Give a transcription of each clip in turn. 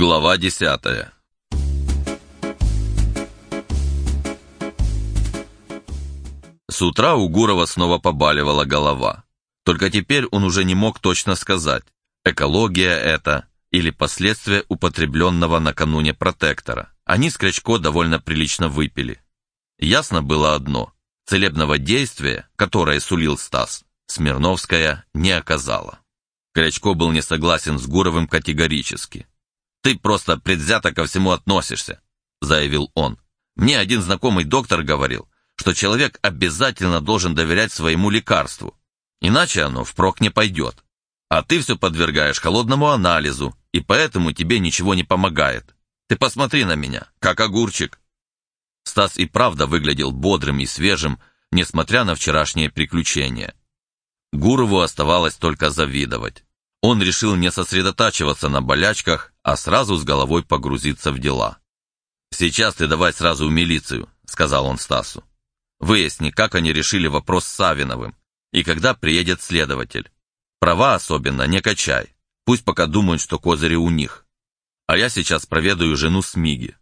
Глава десятая С утра у Гурова снова побаливала голова. Только теперь он уже не мог точно сказать, экология это или последствия употребленного накануне протектора. Они с Крячко довольно прилично выпили. Ясно было одно – целебного действия, которое сулил Стас, Смирновская не оказала. Крячко был не согласен с Гуровым категорически. «Ты просто предвзято ко всему относишься», — заявил он. «Мне один знакомый доктор говорил, что человек обязательно должен доверять своему лекарству, иначе оно впрок не пойдет. А ты все подвергаешь холодному анализу, и поэтому тебе ничего не помогает. Ты посмотри на меня, как огурчик». Стас и правда выглядел бодрым и свежим, несмотря на вчерашнее приключение. Гурову оставалось только завидовать. Он решил не сосредотачиваться на болячках, а сразу с головой погрузиться в дела. «Сейчас ты давай сразу в милицию», — сказал он Стасу. «Выясни, как они решили вопрос с Савиновым, и когда приедет следователь. Права особенно не качай, пусть пока думают, что козыри у них. А я сейчас проведаю жену Смиги.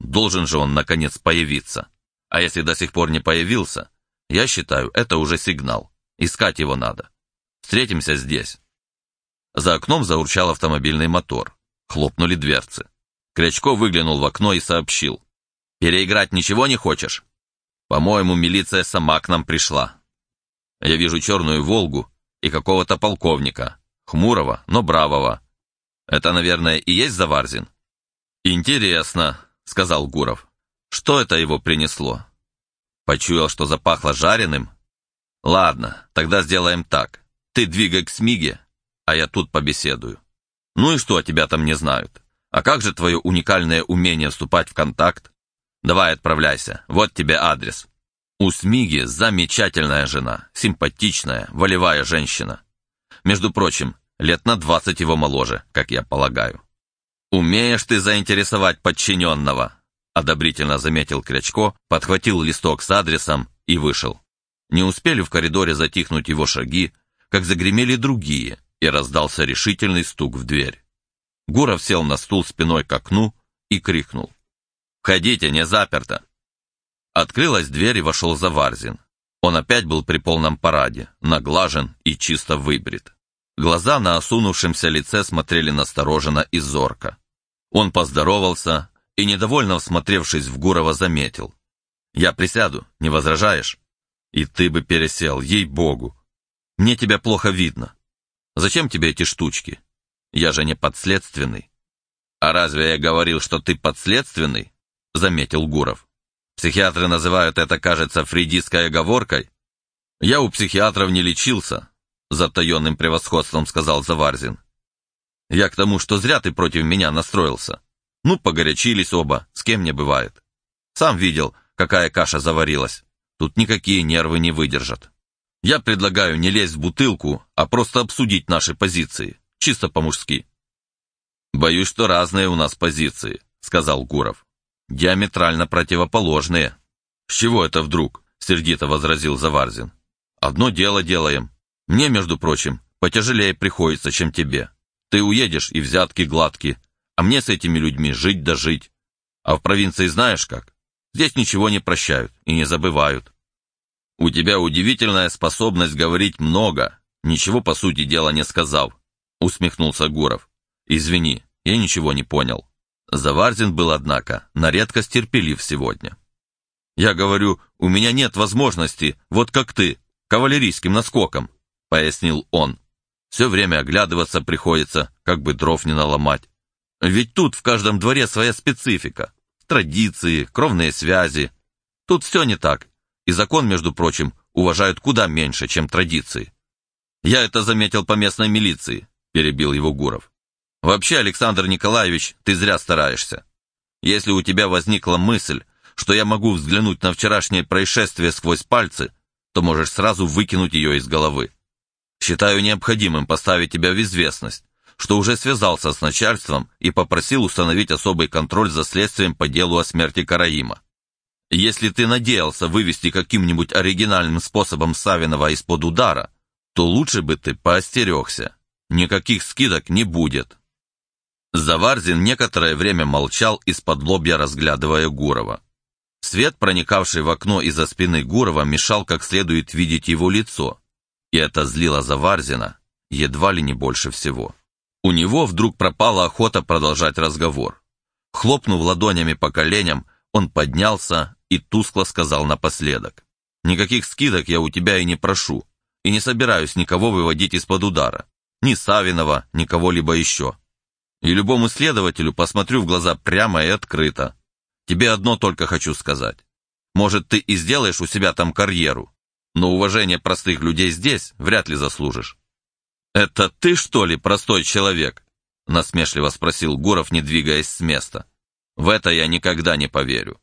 Должен же он, наконец, появиться. А если до сих пор не появился, я считаю, это уже сигнал. Искать его надо. Встретимся здесь». За окном заурчал автомобильный мотор. Хлопнули дверцы. Крячко выглянул в окно и сообщил. «Переиграть ничего не хочешь?» «По-моему, милиция сама к нам пришла. Я вижу черную «Волгу» и какого-то полковника. Хмурого, но бравого. Это, наверное, и есть Заварзин?» «Интересно», — сказал Гуров. «Что это его принесло?» Почуял, что запахло жареным? «Ладно, тогда сделаем так. Ты двигай к Смиге, а я тут побеседую. Ну и что тебя там не знают? А как же твое уникальное умение вступать в контакт? Давай отправляйся, вот тебе адрес. У Смиги замечательная жена, симпатичная, волевая женщина. Между прочим, лет на двадцать его моложе, как я полагаю. «Умеешь ты заинтересовать подчиненного», одобрительно заметил Крячко, подхватил листок с адресом и вышел. Не успели в коридоре затихнуть его шаги, как загремели другие, и раздался решительный стук в дверь. Гуров сел на стул спиной к окну и крикнул. «Входите, не заперто!» Открылась дверь и вошел Заварзин. Он опять был при полном параде, наглажен и чисто выбрит. Глаза на осунувшемся лице смотрели настороженно и зорко. Он поздоровался и, недовольно всмотревшись в Гурова, заметил. «Я присяду, не возражаешь?» «И ты бы пересел, ей-богу! Мне тебя плохо видно. Зачем тебе эти штучки? Я же не подследственный. А разве я говорил, что ты подследственный? Заметил Гуров. Психиатры называют это, кажется, фридистской оговоркой. Я у психиатров не лечился, затаенным превосходством сказал Заварзин. Я к тому, что зря ты против меня настроился. Ну, погорячились оба, с кем не бывает. Сам видел, какая каша заварилась. Тут никакие нервы не выдержат. Я предлагаю не лезть в бутылку, а просто обсудить наши позиции, чисто по-мужски. Боюсь, что разные у нас позиции, сказал Гуров. Диаметрально противоположные. С чего это вдруг? Сердито возразил Заварзин. Одно дело делаем. Мне, между прочим, потяжелее приходится, чем тебе. Ты уедешь, и взятки гладкие, а мне с этими людьми жить да жить. А в провинции знаешь как? Здесь ничего не прощают и не забывают. «У тебя удивительная способность говорить много, ничего по сути дела не сказав», усмехнулся Гуров. «Извини, я ничего не понял». Заварзин был, однако, на редкость терпелив сегодня. «Я говорю, у меня нет возможности, вот как ты, кавалерийским наскоком», пояснил он. «Все время оглядываться приходится, как бы дров не наломать. Ведь тут в каждом дворе своя специфика, традиции, кровные связи. Тут все не так, и закон, между прочим, уважают куда меньше, чем традиции. Я это заметил по местной милиции, перебил его Гуров. Вообще, Александр Николаевич, ты зря стараешься. Если у тебя возникла мысль, что я могу взглянуть на вчерашнее происшествие сквозь пальцы, то можешь сразу выкинуть ее из головы. Считаю необходимым поставить тебя в известность, что уже связался с начальством и попросил установить особый контроль за следствием по делу о смерти Караима. Если ты надеялся вывести каким-нибудь оригинальным способом Савинова из-под удара, то лучше бы ты поостерегся. Никаких скидок не будет. Заварзин некоторое время молчал, из-под лобья разглядывая Гурова. Свет, проникавший в окно из-за спины Гурова, мешал как следует видеть его лицо, и это злило Заварзина едва ли не больше всего. У него вдруг пропала охота продолжать разговор. Хлопнув ладонями по коленям, он поднялся и тускло сказал напоследок. «Никаких скидок я у тебя и не прошу, и не собираюсь никого выводить из-под удара. Ни Савинова, ни кого-либо еще. И любому следователю посмотрю в глаза прямо и открыто. Тебе одно только хочу сказать. Может, ты и сделаешь у себя там карьеру, но уважение простых людей здесь вряд ли заслужишь. «Это ты, что ли, простой человек?» насмешливо спросил Гуров, не двигаясь с места. «В это я никогда не поверю.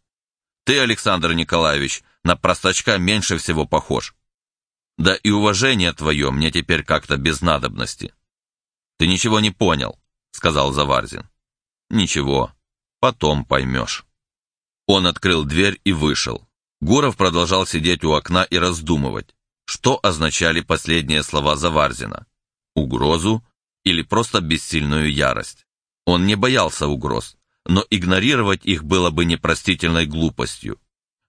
Ты, Александр Николаевич, на простачка меньше всего похож. Да и уважение твое мне теперь как-то без надобности». «Ты ничего не понял», — сказал Заварзин. «Ничего, потом поймешь». Он открыл дверь и вышел. Гуров продолжал сидеть у окна и раздумывать, что означали последние слова Заварзина. Угрозу или просто бессильную ярость. Он не боялся угроз, но игнорировать их было бы непростительной глупостью.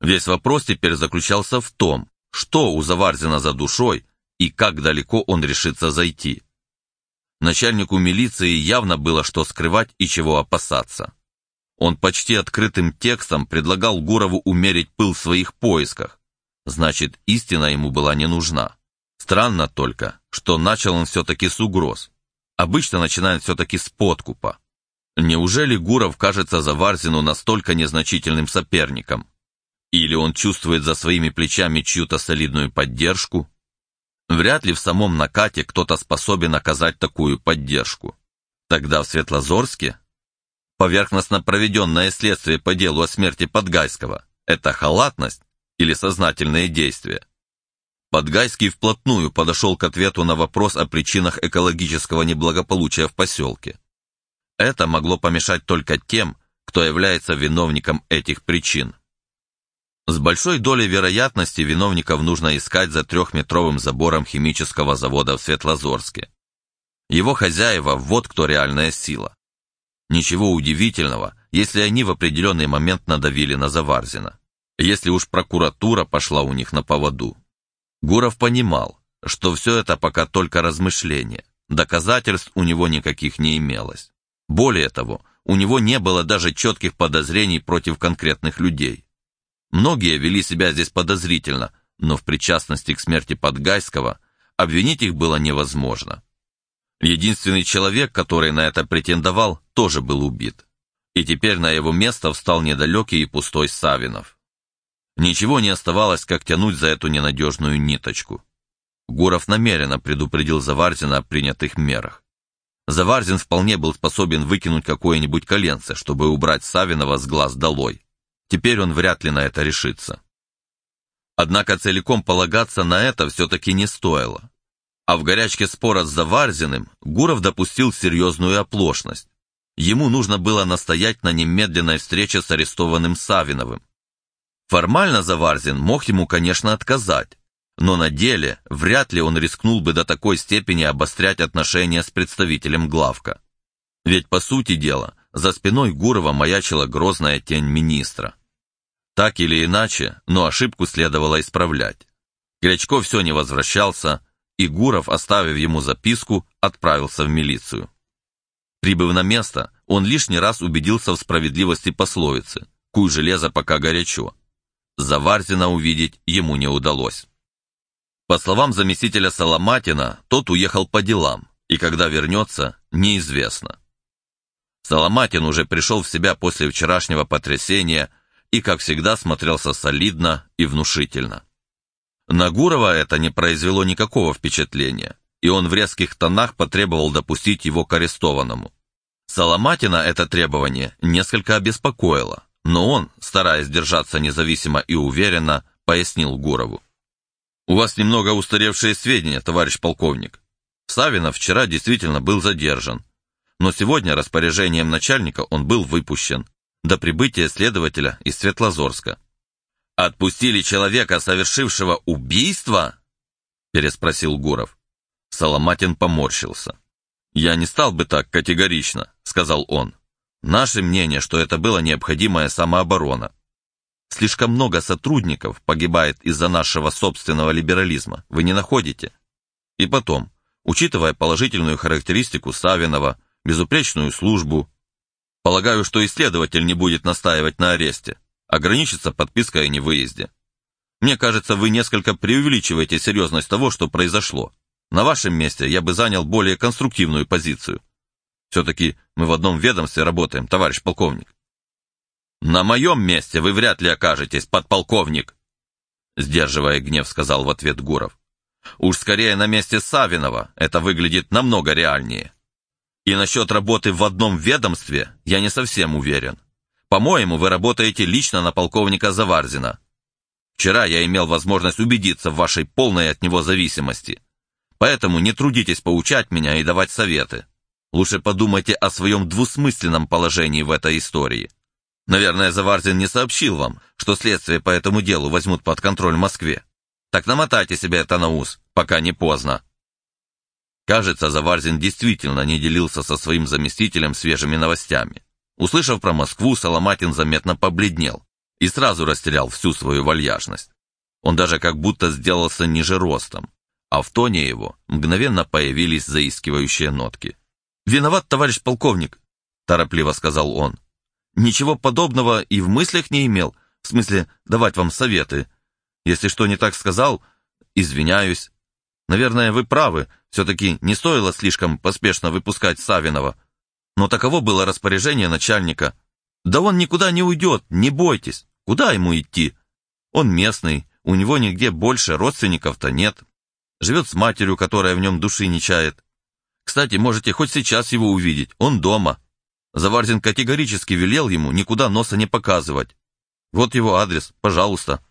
Весь вопрос теперь заключался в том, что у Заварзина за душой и как далеко он решится зайти. Начальнику милиции явно было что скрывать и чего опасаться. Он почти открытым текстом предлагал Гурову умерить пыл в своих поисках. Значит, истина ему была не нужна. Странно только, что начал он все-таки с угроз. Обычно начинает все-таки с подкупа. Неужели Гуров кажется Заварзину настолько незначительным соперником? Или он чувствует за своими плечами чью-то солидную поддержку? Вряд ли в самом накате кто-то способен оказать такую поддержку. Тогда в Светлозорске Поверхностно проведенное следствие по делу о смерти Подгайского – это халатность или сознательные действия? Подгайский вплотную подошел к ответу на вопрос о причинах экологического неблагополучия в поселке. Это могло помешать только тем, кто является виновником этих причин. С большой долей вероятности виновников нужно искать за трехметровым забором химического завода в Светлозорске. Его хозяева – вот кто реальная сила. Ничего удивительного, если они в определенный момент надавили на Заварзина. Если уж прокуратура пошла у них на поводу. Гуров понимал, что все это пока только размышления. Доказательств у него никаких не имелось. Более того, у него не было даже четких подозрений против конкретных людей. Многие вели себя здесь подозрительно, но в причастности к смерти Подгайского обвинить их было невозможно. Единственный человек, который на это претендовал, тоже был убит. И теперь на его место встал недалекий и пустой Савинов. Ничего не оставалось, как тянуть за эту ненадежную ниточку. Гуров намеренно предупредил Заварзина о принятых мерах. Заварзин вполне был способен выкинуть какое-нибудь коленце, чтобы убрать Савинова с глаз долой. Теперь он вряд ли на это решится. Однако целиком полагаться на это все-таки не стоило. А в горячке спора с Заварзиным Гуров допустил серьезную оплошность. Ему нужно было настоять на немедленной встрече с арестованным Савиновым. Формально Заварзин мог ему, конечно, отказать, но на деле вряд ли он рискнул бы до такой степени обострять отношения с представителем главка. Ведь, по сути дела, за спиной Гурова маячила грозная тень министра. Так или иначе, но ошибку следовало исправлять. Гречко все не возвращался, и Гуров, оставив ему записку, отправился в милицию. Прибыв на место, он лишний раз убедился в справедливости пословицы «Куй железо, пока горячо». Заварзина увидеть ему не удалось. По словам заместителя Соломатина, тот уехал по делам, и когда вернется, неизвестно. Соломатин уже пришел в себя после вчерашнего потрясения и, как всегда, смотрелся солидно и внушительно. На Гурова это не произвело никакого впечатления, и он в резких тонах потребовал допустить его к арестованному. Соломатина это требование несколько обеспокоило, но он, стараясь держаться независимо и уверенно, пояснил Гурову. «У вас немного устаревшие сведения, товарищ полковник. Савинов вчера действительно был задержан, но сегодня распоряжением начальника он был выпущен до прибытия следователя из Светлозорска. «Отпустили человека, совершившего убийство?» переспросил Гуров. Соломатин поморщился. «Я не стал бы так категорично», — сказал он. «Наше мнение, что это была необходимая самооборона. Слишком много сотрудников погибает из-за нашего собственного либерализма, вы не находите? И потом, учитывая положительную характеристику Савинова, безупречную службу, полагаю, что исследователь не будет настаивать на аресте, ограничится подпиской о невыезде. Мне кажется, вы несколько преувеличиваете серьезность того, что произошло. На вашем месте я бы занял более конструктивную позицию. Все-таки мы в одном ведомстве работаем, товарищ полковник. На моем месте вы вряд ли окажетесь, подполковник, сдерживая гнев, сказал в ответ Гуров. Уж скорее на месте Савинова это выглядит намного реальнее. И насчет работы в одном ведомстве я не совсем уверен. По-моему, вы работаете лично на полковника Заварзина. Вчера я имел возможность убедиться в вашей полной от него зависимости. Поэтому не трудитесь поучать меня и давать советы. Лучше подумайте о своем двусмысленном положении в этой истории. Наверное, Заварзин не сообщил вам, что следствие по этому делу возьмут под контроль в Москве. Так намотайте себе это на ус, пока не поздно. Кажется, Заварзин действительно не делился со своим заместителем свежими новостями. Услышав про Москву, Соломатин заметно побледнел и сразу растерял всю свою вальяжность. Он даже как будто сделался ниже ростом, а в тоне его мгновенно появились заискивающие нотки. «Виноват, товарищ полковник», — торопливо сказал он. «Ничего подобного и в мыслях не имел, в смысле давать вам советы. Если что не так сказал, извиняюсь. Наверное, вы правы, все-таки не стоило слишком поспешно выпускать Савинова. Но таково было распоряжение начальника. Да он никуда не уйдет, не бойтесь. Куда ему идти? Он местный, у него нигде больше родственников-то нет. Живет с матерью, которая в нем души не чает. Кстати, можете хоть сейчас его увидеть, он дома. Заварзин категорически велел ему никуда носа не показывать. Вот его адрес, пожалуйста.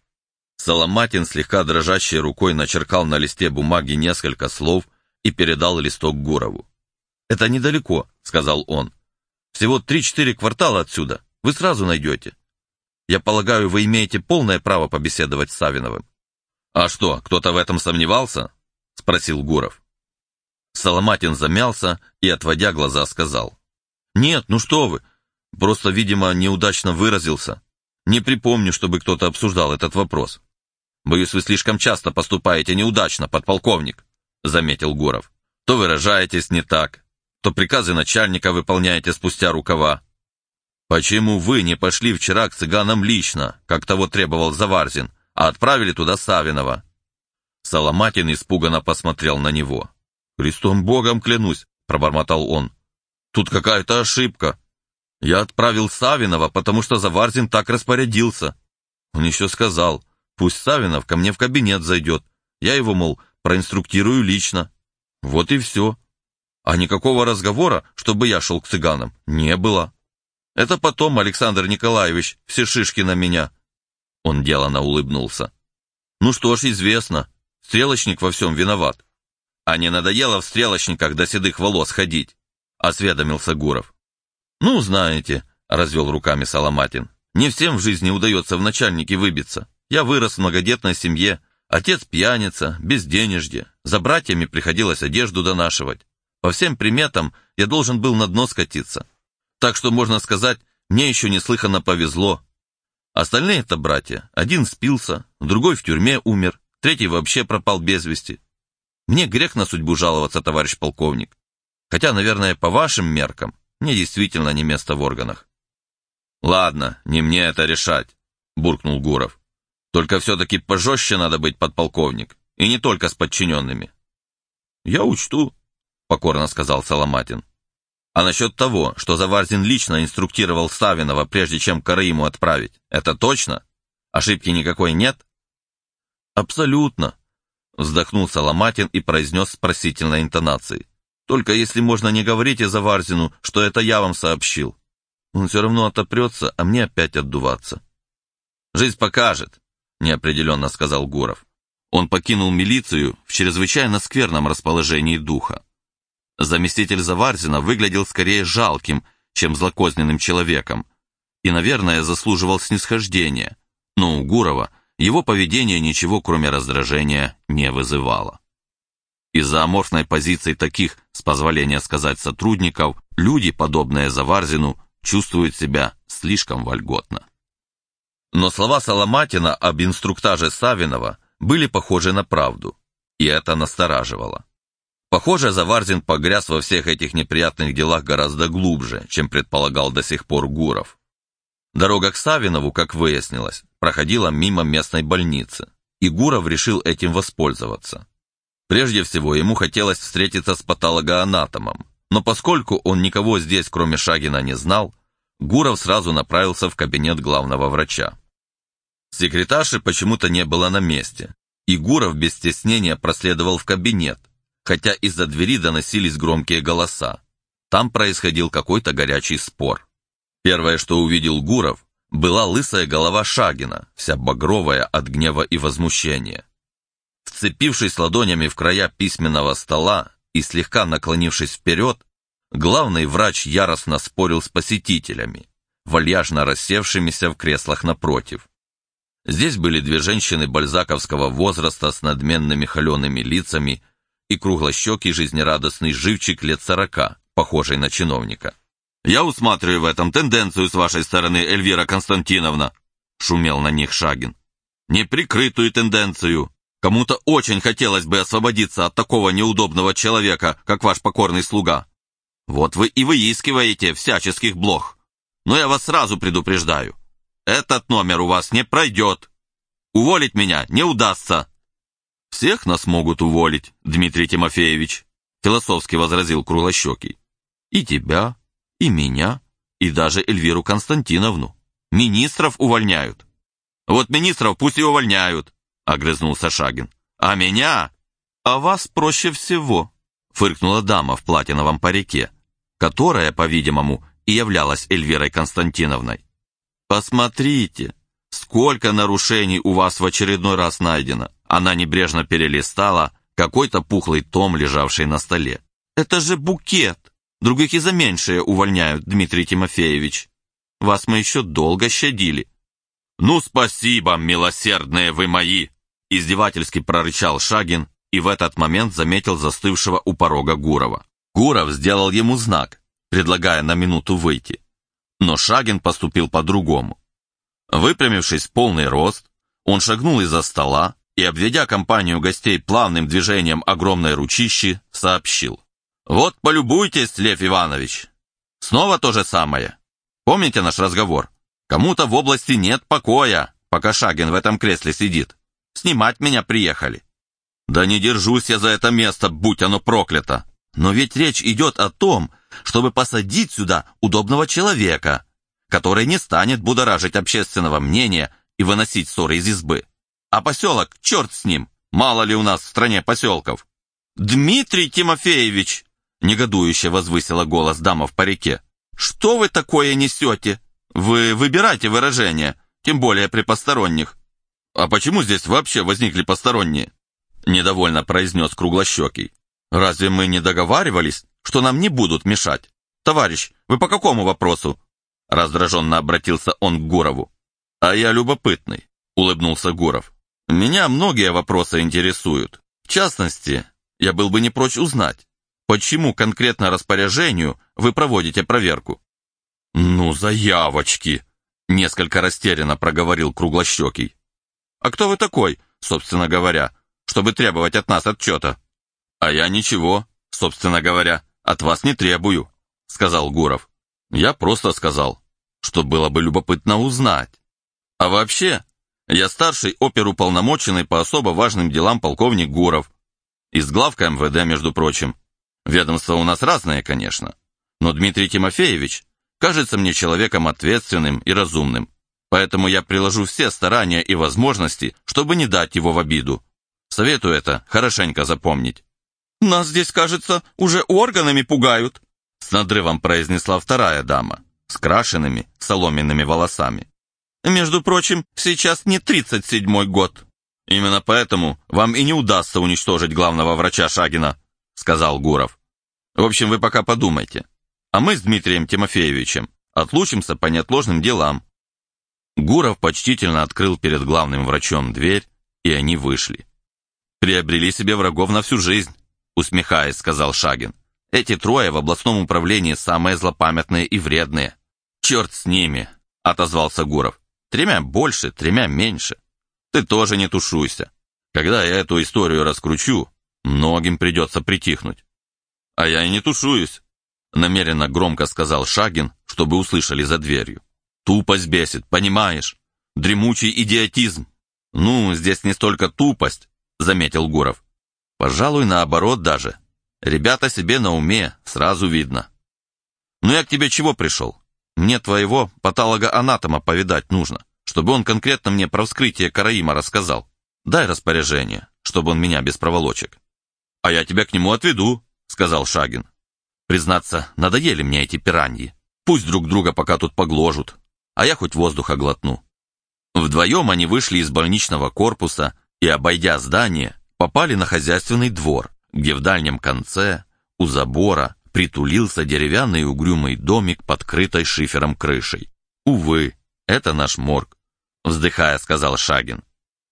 Соломатин слегка дрожащей рукой начеркал на листе бумаги несколько слов и передал листок Гурову. «Это недалеко», — сказал он. «Всего три-четыре квартала отсюда. Вы сразу найдете. Я полагаю, вы имеете полное право побеседовать с Савиновым». «А что, кто-то в этом сомневался?» — спросил Гуров. Соломатин замялся и, отводя глаза, сказал. «Нет, ну что вы, просто, видимо, неудачно выразился. Не припомню, чтобы кто-то обсуждал этот вопрос». «Боюсь, вы слишком часто поступаете неудачно, подполковник», — заметил Гуров. «То выражаетесь не так, то приказы начальника выполняете спустя рукава. Почему вы не пошли вчера к цыганам лично, как того требовал Заварзин, а отправили туда Савинова?» Соломатин испуганно посмотрел на него. «Христом Богом клянусь», — пробормотал он. «Тут какая-то ошибка. Я отправил Савинова, потому что Заварзин так распорядился. Он еще сказал, пусть Савинов ко мне в кабинет зайдет. Я его, мол, проинструктирую лично. Вот и все. А никакого разговора, чтобы я шел к цыганам, не было. Это потом Александр Николаевич все шишки на меня». Он делано улыбнулся. «Ну что ж, известно. Стрелочник во всем виноват. А не надоело в стрелочниках до седых волос ходить?» Осведомился Гуров. «Ну, знаете», — развел руками Соломатин, «не всем в жизни удается в начальнике выбиться. Я вырос в многодетной семье, отец пьяница, безденежье, за братьями приходилось одежду донашивать. По всем приметам я должен был на дно скатиться. Так что, можно сказать, мне еще неслыханно повезло. Остальные-то братья, один спился, другой в тюрьме умер, третий вообще пропал без вести. Мне грех на судьбу жаловаться, товарищ полковник. Хотя, наверное, по вашим меркам, мне действительно не место в органах. «Ладно, не мне это решать», — буркнул Гуров. «Только все-таки пожестче надо быть, подполковник, и не только с подчиненными». «Я учту», — покорно сказал Соломатин. «А насчет того, что Заварзин лично инструктировал Савинова, прежде чем Караиму отправить, это точно? Ошибки никакой нет?» «Абсолютно», — вздохнул Соломатин и произнес спросительной интонацией. «Только если можно не говорите Заварзину, что это я вам сообщил. Он все равно отопрется, а мне опять отдуваться». «Жизнь покажет», — неопределенно сказал Гуров. Он покинул милицию в чрезвычайно скверном расположении духа. Заместитель Заварзина выглядел скорее жалким, чем злокозненным человеком, и, наверное, заслуживал снисхождения, но у Гурова его поведение ничего, кроме раздражения, не вызывало. Из-за аморфной позиции таких, с позволения сказать, сотрудников, люди, подобные Заварзину, чувствуют себя слишком вольготно. Но слова Соломатина об инструктаже Савинова были похожи на правду, и это настораживало. Похоже, Заварзин погряз во всех этих неприятных делах гораздо глубже, чем предполагал до сих пор Гуров. Дорога к Савинову, как выяснилось, проходила мимо местной больницы, и Гуров решил этим воспользоваться. Прежде всего, ему хотелось встретиться с патологоанатомом, но поскольку он никого здесь, кроме Шагина, не знал, Гуров сразу направился в кабинет главного врача. Секретарши почему-то не было на месте, и Гуров без стеснения проследовал в кабинет, хотя из-за двери доносились громкие голоса. Там происходил какой-то горячий спор. Первое, что увидел Гуров, была лысая голова Шагина, вся багровая от гнева и возмущения. Вцепившись ладонями в края письменного стола и слегка наклонившись вперед, главный врач яростно спорил с посетителями, вальяжно рассевшимися в креслах напротив. Здесь были две женщины бальзаковского возраста с надменными холеными лицами и круглощекий жизнерадостный живчик лет сорока, похожий на чиновника. «Я усматриваю в этом тенденцию с вашей стороны, Эльвира Константиновна», шумел на них Шагин. «Неприкрытую тенденцию. Кому-то очень хотелось бы освободиться от такого неудобного человека, как ваш покорный слуга. Вот вы и выискиваете всяческих блох. Но я вас сразу предупреждаю. Этот номер у вас не пройдет. Уволить меня не удастся. Всех нас могут уволить, Дмитрий Тимофеевич, философски возразил Круглощекий. И тебя, и меня, и даже Эльвиру Константиновну. Министров увольняют. Вот министров пусть и увольняют, огрызнулся Шагин. А меня? А вас проще всего, фыркнула дама в платиновом парике, которая, по-видимому, и являлась Эльвирой Константиновной. Посмотрите, сколько нарушений у вас в очередной раз найдено. Она небрежно перелистала какой-то пухлый том, лежавший на столе. Это же букет. Других и за меньшее увольняют, Дмитрий Тимофеевич. Вас мы еще долго щадили. Ну, спасибо, милосердные вы мои, Издевательски прорычал Шагин и в этот момент заметил застывшего у порога Гурова. Гуров сделал ему знак, предлагая на минуту выйти. Но Шагин поступил по-другому. Выпрямившись в полный рост, он шагнул из-за стола и, обведя компанию гостей плавным движением огромной ручищи, сообщил. «Вот полюбуйтесь, Лев Иванович. Снова то же самое. Помните наш разговор? Кому-то в области нет покоя, пока Шагин в этом кресле сидит. Снимать меня приехали. Да не держусь я за это место, будь оно проклято. Но ведь речь идет о том, чтобы посадить сюда удобного человека, который не станет будоражить общественного мнения и выносить ссоры из избы. А поселок, черт с ним, мало ли у нас в стране поселков. «Дмитрий Тимофеевич!» — негодующе возвысила голос дама в парике. «Что вы такое несете? Вы выбирайте выражение, тем более при посторонних. «А почему здесь вообще возникли посторонние?» Недовольно произнес Круглощекий. «Разве мы не договаривались, что нам не будут мешать? Товарищ, вы по какому вопросу?» Раздраженно обратился он к Гурову. «А я любопытный», — улыбнулся Гуров. «Меня многие вопросы интересуют. В частности, я был бы не прочь узнать, почему конкретно распоряжению вы проводите проверку?» «Ну, заявочки!» — несколько растерянно проговорил Круглощекий. А кто вы такой, собственно говоря, чтобы требовать от нас отчета? А я ничего, собственно говоря, от вас не требую, сказал Гуров. Я просто сказал, что было бы любопытно узнать. А вообще, я старший оперуполномоченный по особо важным делам полковник Гуров. Из главка МВД, между прочим. Ведомства у нас разные, конечно. Но Дмитрий Тимофеевич кажется мне человеком ответственным и разумным. Поэтому я приложу все старания и возможности, чтобы не дать его в обиду. Советую это хорошенько запомнить. «Нас здесь, кажется, уже органами пугают», с надрывом произнесла вторая дама, с крашенными соломенными волосами. «Между прочим, сейчас не тридцать седьмой год». «Именно поэтому вам и не удастся уничтожить главного врача Шагина», сказал Гуров. «В общем, вы пока подумайте. А мы с Дмитрием Тимофеевичем отлучимся по неотложным делам. Гуров почтительно открыл перед главным врачом дверь, и они вышли. Приобрели себе врагов на всю жизнь, усмехаясь, сказал Шагин. «Эти трое в областном управлении самые злопамятные и вредные». «Черт с ними!» — отозвался Гуров. «Тремя больше, тремя меньше. Ты тоже не тушуйся. Когда я эту историю раскручу, многим придется притихнуть». «А я и не тушуюсь», — намеренно громко сказал Шагин, чтобы услышали за дверью. «Тупость бесит, понимаешь? Дремучий идиотизм». «Ну, здесь не столько тупость», — заметил Гуров. «Пожалуй, наоборот даже. Ребята себе на уме, сразу видно». «Ну я к тебе чего пришел? Мне твоего патолога-анатома повидать нужно, чтобы он конкретно мне про вскрытие Караима рассказал. Дай распоряжение, чтобы он меня без проволочек». «А я тебя к нему отведу», — сказал Шагин. «Признаться, надоели мне эти пираньи. Пусть друг друга пока тут погложут, а я хоть воздуха глотну». Вдвоем они вышли из больничного корпуса и, обойдя здание, попали на хозяйственный двор, где в дальнем конце, у забора, притулился деревянный угрюмый домик под крытой шифером крышей. «Увы, это наш морг», — вздыхая, сказал Шагин.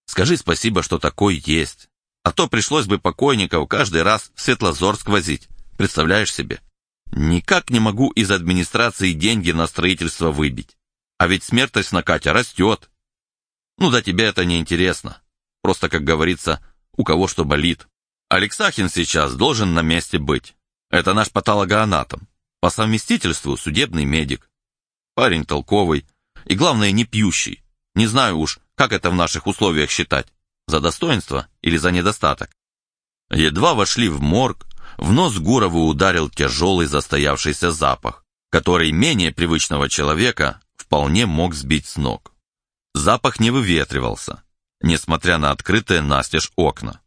«Скажи спасибо, что такой есть. А то пришлось бы покойников каждый раз в Светлозорск возить. Представляешь себе? Никак не могу из администрации деньги на строительство выбить. А ведь смертность на Катя растет. Ну да тебе это не интересно. Просто, как говорится, у кого что болит. Алексахин сейчас должен на месте быть. Это наш патологоанатом. По совместительству судебный медик. Парень толковый и, главное, не пьющий. Не знаю уж, как это в наших условиях считать. За достоинство или за недостаток. Едва вошли в морг, в нос Гурову ударил тяжелый застоявшийся запах, который менее привычного человека вполне мог сбить с ног. Запах не выветривался, несмотря на открытые настежь окна.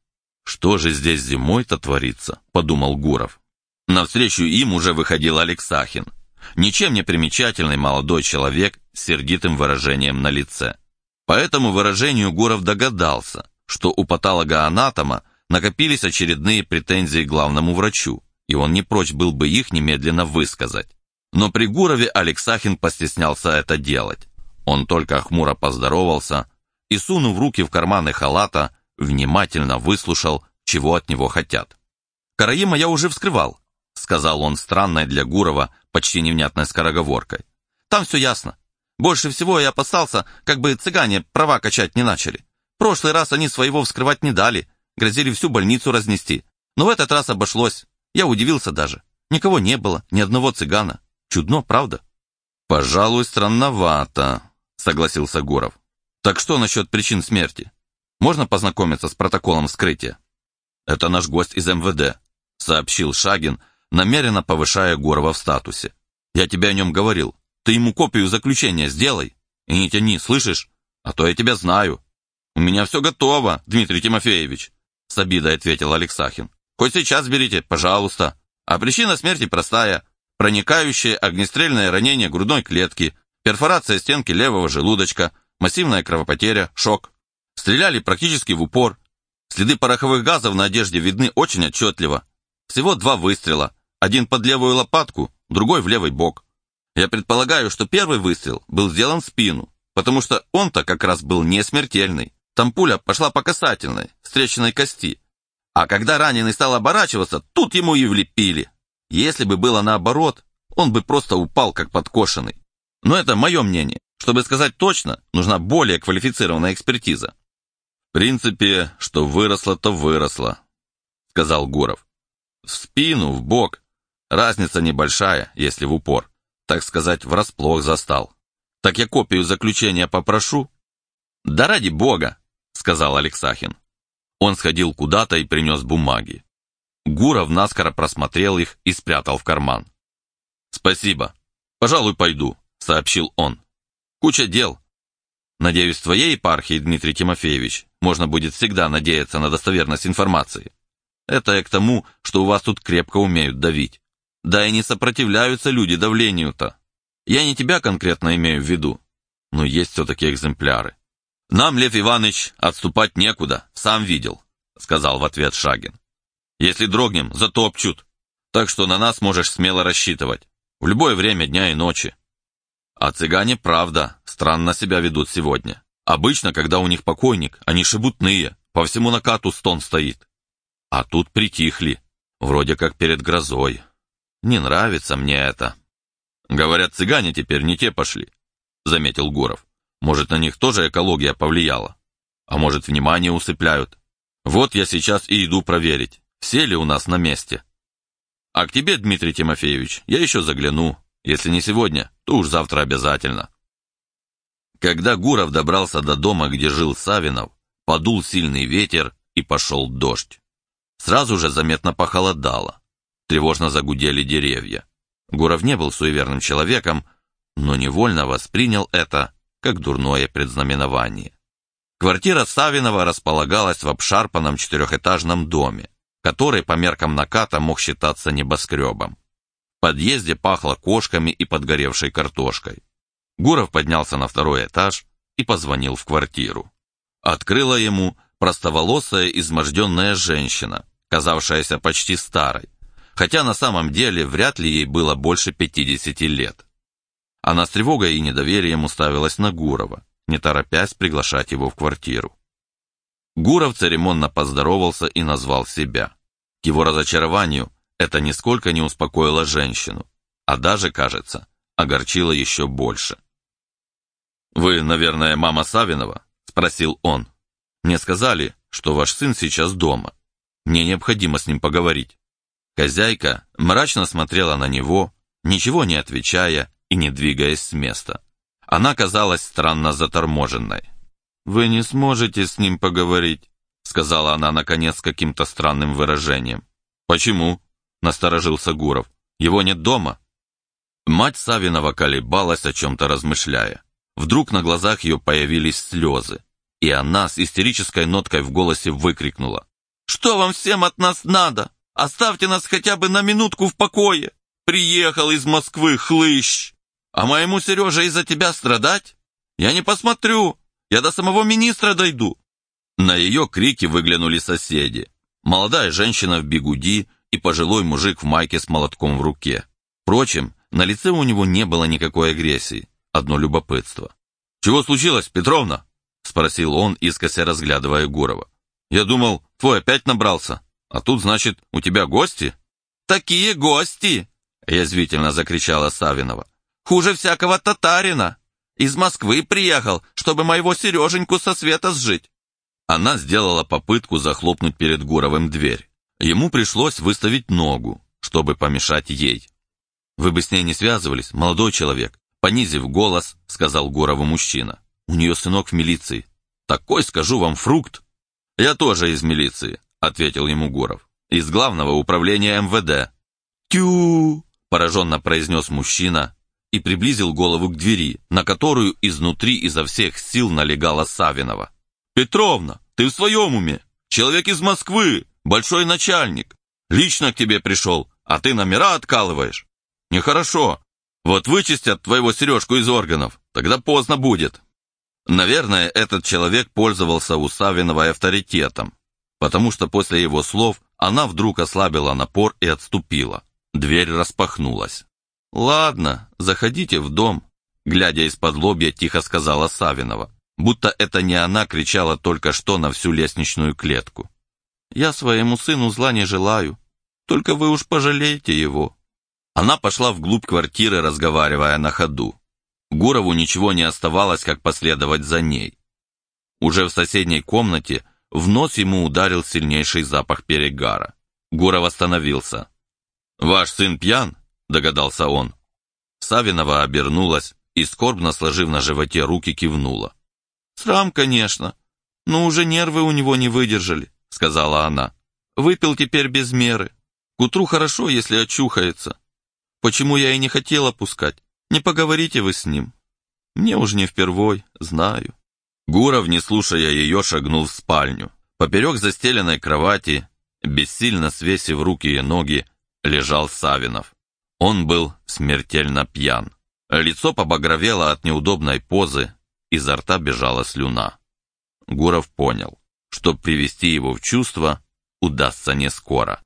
«Что же здесь зимой-то творится?» – подумал Гуров. Навстречу им уже выходил Алексахин, ничем не примечательный молодой человек с сердитым выражением на лице. По этому выражению Гуров догадался, что у патолога-анатома накопились очередные претензии главному врачу, и он не прочь был бы их немедленно высказать. Но при Гурове Алексахин постеснялся это делать. Он только хмуро поздоровался и, сунув руки в карманы халата, внимательно выслушал, чего от него хотят. «Караима я уже вскрывал», — сказал он странной для Гурова почти невнятной скороговоркой. «Там все ясно. Больше всего я опасался, как бы цыгане права качать не начали. Прошлый раз они своего вскрывать не дали, грозили всю больницу разнести. Но в этот раз обошлось. Я удивился даже. Никого не было, ни одного цыгана. Чудно, правда?» «Пожалуй, странновато», согласился Гуров. Так что насчет причин смерти? Можно познакомиться с протоколом вскрытия? Это наш гость из МВД, сообщил Шагин, намеренно повышая Гурова в статусе. Я тебе о нем говорил. Ты ему копию заключения сделай. И не тяни, слышишь? А то я тебя знаю. У меня все готово, Дмитрий Тимофеевич, с обидой ответил Алексахин. Хоть сейчас берите, пожалуйста. А причина смерти простая. Проникающее огнестрельное ранение грудной клетки Перфорация стенки левого желудочка, массивная кровопотеря, шок. Стреляли практически в упор. Следы пороховых газов на одежде видны очень отчетливо. Всего два выстрела. Один под левую лопатку, другой в левый бок. Я предполагаю, что первый выстрел был сделан в спину, потому что он-то как раз был не смертельный. Там пуля пошла по касательной, встреченной кости. А когда раненый стал оборачиваться, тут ему и влепили. Если бы было наоборот, он бы просто упал, как подкошенный. Но это мое мнение. Чтобы сказать точно, нужна более квалифицированная экспертиза. В принципе, что выросло, то выросло, сказал Гуров. В спину, в бок. Разница небольшая, если в упор. Так сказать, врасплох застал. Так я копию заключения попрошу? Да ради бога, сказал Алексахин. Он сходил куда-то и принес бумаги. Гуров наскоро просмотрел их и спрятал в карман. «Спасибо. Пожалуй, пойду сообщил он. «Куча дел. Надеюсь, в твоей епархии, Дмитрий Тимофеевич, можно будет всегда надеяться на достоверность информации. Это я к тому, что у вас тут крепко умеют давить. Да и не сопротивляются люди давлению-то. Я не тебя конкретно имею в виду, но есть все-таки экземпляры. Нам, Лев Иванович, отступать некуда, сам видел», — сказал в ответ Шагин. «Если дрогнем, затопчут. Так что на нас можешь смело рассчитывать. В любое время дня и ночи. А цыгане, правда, странно себя ведут сегодня. Обычно, когда у них покойник, они шебутные, по всему накату стон стоит. А тут притихли. Вроде как перед грозой. Не нравится мне это. Говорят, цыгане теперь не те пошли, заметил Гуров. Может, на них тоже экология повлияла? А может, внимание усыпляют? Вот я сейчас и иду проверить, все ли у нас на месте. А к тебе, Дмитрий Тимофеевич, я еще загляну. Если не сегодня, то уж завтра обязательно. Когда Гуров добрался до дома, где жил Савинов, подул сильный ветер и пошел дождь. Сразу же заметно похолодало. Тревожно загудели деревья. Гуров не был суеверным человеком, но невольно воспринял это как дурное предзнаменование. Квартира Савинова располагалась в обшарпанном четырехэтажном доме, который по меркам наката мог считаться небоскребом. В подъезде пахло кошками и подгоревшей картошкой. Гуров поднялся на второй этаж и позвонил в квартиру. Открыла ему простоволосая изможденная женщина, казавшаяся почти старой, хотя на самом деле вряд ли ей было больше 50 лет. Она с тревогой и недоверием уставилась на Гурова, не торопясь приглашать его в квартиру. Гуров церемонно поздоровался и назвал себя. К его разочарованию это нисколько не успокоило женщину, а даже, кажется, огорчило еще больше. «Вы, наверное, мама Савинова?» – спросил он. «Мне сказали, что ваш сын сейчас дома. Мне необходимо с ним поговорить». Хозяйка мрачно смотрела на него, ничего не отвечая и не двигаясь с места. Она казалась странно заторможенной. «Вы не сможете с ним поговорить», — сказала она, наконец, каким-то странным выражением. «Почему?» — насторожился Гуров. «Его нет дома». Мать Савинова колебалась, о чем-то размышляя. Вдруг на глазах ее появились слезы, и она с истерической ноткой в голосе выкрикнула. «Что вам всем от нас надо? Оставьте нас хотя бы на минутку в покое! Приехал из Москвы хлыщ! А моему Сереже из-за тебя страдать? Я не посмотрю! Я до самого министра дойду!» На ее крики выглянули соседи. Молодая женщина в бегуди и пожилой мужик в майке с молотком в руке. Впрочем, на лице у него не было никакой агрессии одно любопытство. «Чего случилось, Петровна?» — спросил он, искося разглядывая Гурова. «Я думал, твой опять набрался, а тут, значит, у тебя гости?» «Такие гости!» — язвительно закричала Савинова. «Хуже всякого татарина! Из Москвы приехал, чтобы моего Сереженьку со света сжить!» Она сделала попытку захлопнуть перед Гуровым дверь. Ему пришлось выставить ногу, чтобы помешать ей. «Вы бы с ней не связывались, молодой человек. Понизив голос, сказал Горову мужчина. У нее сынок в милиции. Такой, скажу вам, фрукт. Я тоже из милиции, ответил ему Гуров. Из главного управления МВД. Тю! пораженно произнес мужчина и приблизил голову к двери, на которую изнутри изо всех сил налегала Савинова. «Петровна, ты в своем уме? Человек из Москвы, большой начальник. Лично к тебе пришел, а ты номера откалываешь. Нехорошо. Вот вычистят твоего Сережку из органов, тогда поздно будет. Наверное, этот человек пользовался у Савиновой авторитетом, потому что после его слов она вдруг ослабила напор и отступила. Дверь распахнулась. «Ладно, заходите в дом», — глядя из-под лобья, тихо сказала Савинова, будто это не она кричала только что на всю лестничную клетку. «Я своему сыну зла не желаю, только вы уж пожалеете его». Она пошла вглубь квартиры, разговаривая на ходу. Гурову ничего не оставалось, как последовать за ней. Уже в соседней комнате в нос ему ударил сильнейший запах перегара. Гуров остановился. «Ваш сын пьян?» – догадался он. Савинова обернулась и, скорбно сложив на животе руки, кивнула. «Срам, конечно, но уже нервы у него не выдержали», – сказала она. «Выпил теперь без меры. К утру хорошо, если очухается. Почему я и не хотела пускать? Не поговорите вы с ним. Мне уж не впервой, знаю». Гуров, не слушая ее, шагнул в спальню. Поперек застеленной кровати, бессильно свесив руки и ноги, лежал Савинов. Он был смертельно пьян. Лицо побагровело от неудобной позы, изо рта бежала слюна. Гуров понял, что привести его в чувство удастся не скоро.